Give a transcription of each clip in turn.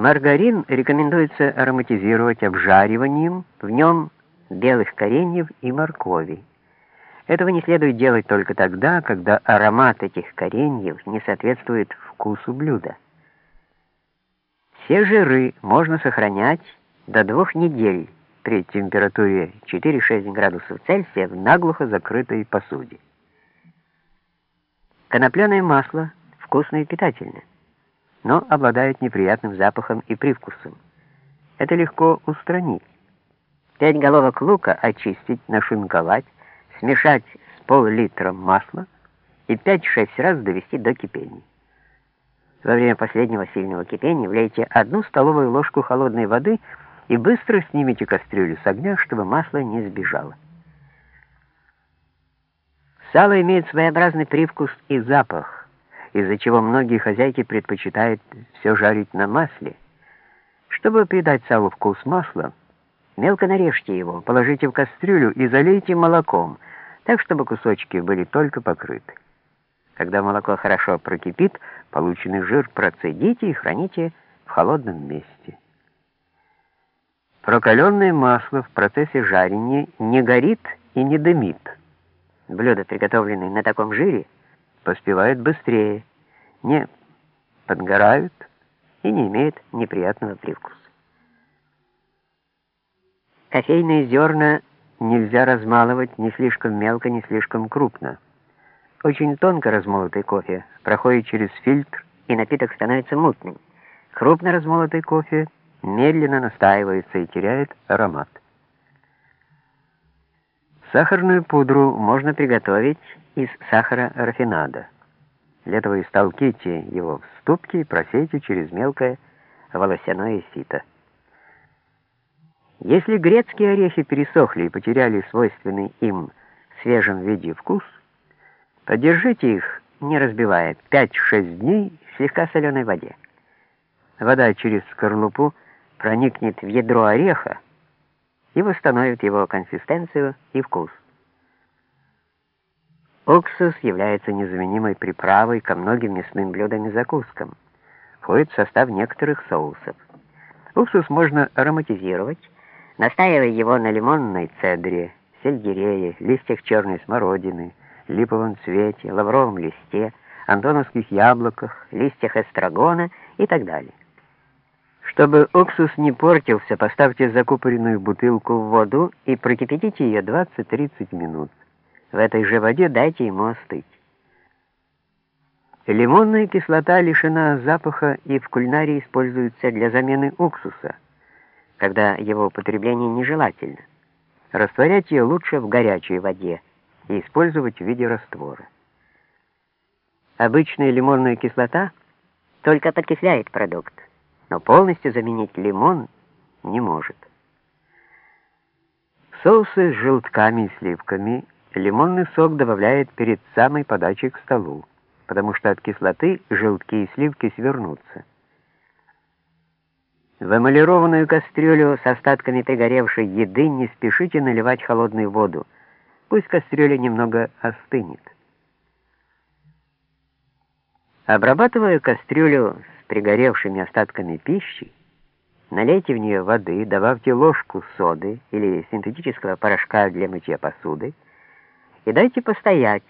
Маргарин рекомендуется ароматизировать обжариванием в нем белых кореньев и моркови. Этого не следует делать только тогда, когда аромат этих кореньев не соответствует вкусу блюда. Все жиры можно сохранять до двух недель при температуре 4-6 градусов Цельсия в наглухо закрытой посуде. Конопляное масло вкусное и питательное но обладает неприятным запахом и привкусом. Это легко устранить. Пять головок лука очистить, нашинковать, смешать с пол-литром масла и 5-6 раз довести до кипения. Во время последнего сильного кипения влейте одну столовую ложку холодной воды и быстро снимите кастрюлю с огня, чтобы масло не сбежало. Сало имеет своеобразный привкус и запах, из-за чего многие хозяйки предпочитают все жарить на масле. Чтобы придать салу вкус масла, мелко нарежьте его, положите в кастрюлю и залейте молоком, так, чтобы кусочки были только покрыты. Когда молоко хорошо прокипит, полученный жир процедите и храните в холодном месте. Прокаленное масло в процессе жарения не горит и не дымит. Блюда, приготовленные на таком жире, поспевают быстрее, не подгорают и не имеют неприятного привкуса. Кофейные зерна нельзя размалывать ни слишком мелко, ни слишком крупно. Очень тонко размолотый кофе проходит через фильтр, и напиток становится мутным. Крупно размолотый кофе медленно настаивается и теряет аромат. Сахарную пудру можно приготовить из сахара рафинада. Для этого истолките его в ступке и просейте через мелкое волосяное сито. Если грецкие орехи пересохли и потеряли свойственный им в свежем виде вкус, подержите их, не разбивая, 5-6 дней в слегка соленой воде. Вода через скорлупу проникнет в ядро ореха и восстановит его консистенцию и вкус. Уксус является незаменимой приправой ко многим мясным блюдам и закускам. Входит в состав некоторых соусов. Уксус можно ароматизировать, настаивая его на лимонной цедре, сельдерее, листьях черной смородины, липовом цвете, лавровом листе, антоновских яблоках, листьях эстрагона и так далее. Чтобы уксус не портился, поставьте закупоренную бутылку в воду и прокипятите ее 20-30 минут. В этой же воде дайте ему остыть. Лимонная кислота лишена запаха и в кулинарии используется для замены уксуса, когда его употребление нежелательно. Растворять ее лучше в горячей воде и использовать в виде раствора. Обычная лимонная кислота только подкисляет продукт, но полностью заменить лимон не может. Соусы с желтками и сливками – Лимонный сок добавляет перед самой подачей к столу, потому что от кислоты желтки и сливки свернутся. В эмалированную кастрюлю с остатками пригоревшей еды не спешите наливать холодную воду. Пусть кастрюля немного остынет. Обрабатывая кастрюлю пригоревшими остатками пищи, налейте в нее воды, добавьте ложку соды или синтетического порошка для мытья посуды, и дайте постоять,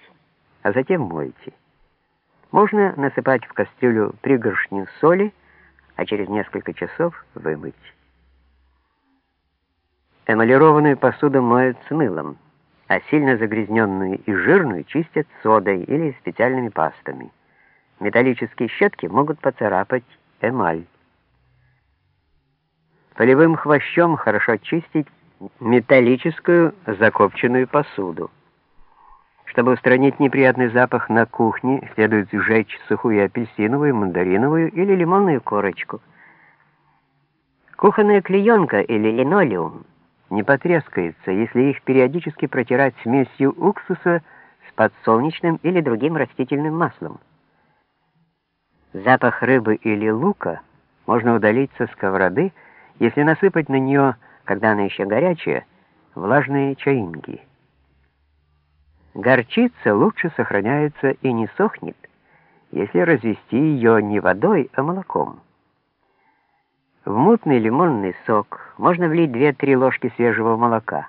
а затем мойте. Можно насыпать в кастрюлю пригоршню соли, а через несколько часов вымыть. Эмалированную посуду моют с мылом, а сильно загрязненную и жирную чистят содой или специальными пастами. Металлические щетки могут поцарапать эмаль. Полевым хвощом хорошо чистить металлическую закопченную посуду. Чтобы устранить неприятный запах на кухне, следует сжечь сухую апельсиновую, мандариновую или лимонную корочку. Кухонная клеенка или линолеум не потрескается, если их периодически протирать смесью уксуса с подсолнечным или другим растительным маслом. Запах рыбы или лука можно удалить со сковороды, если насыпать на нее, когда она еще горячая, влажные чаинки. Горчица лучше сохраняется и не сохнет, если развести ее не водой, а молоком. В мутный лимонный сок можно влить 2-3 ложки свежего молока.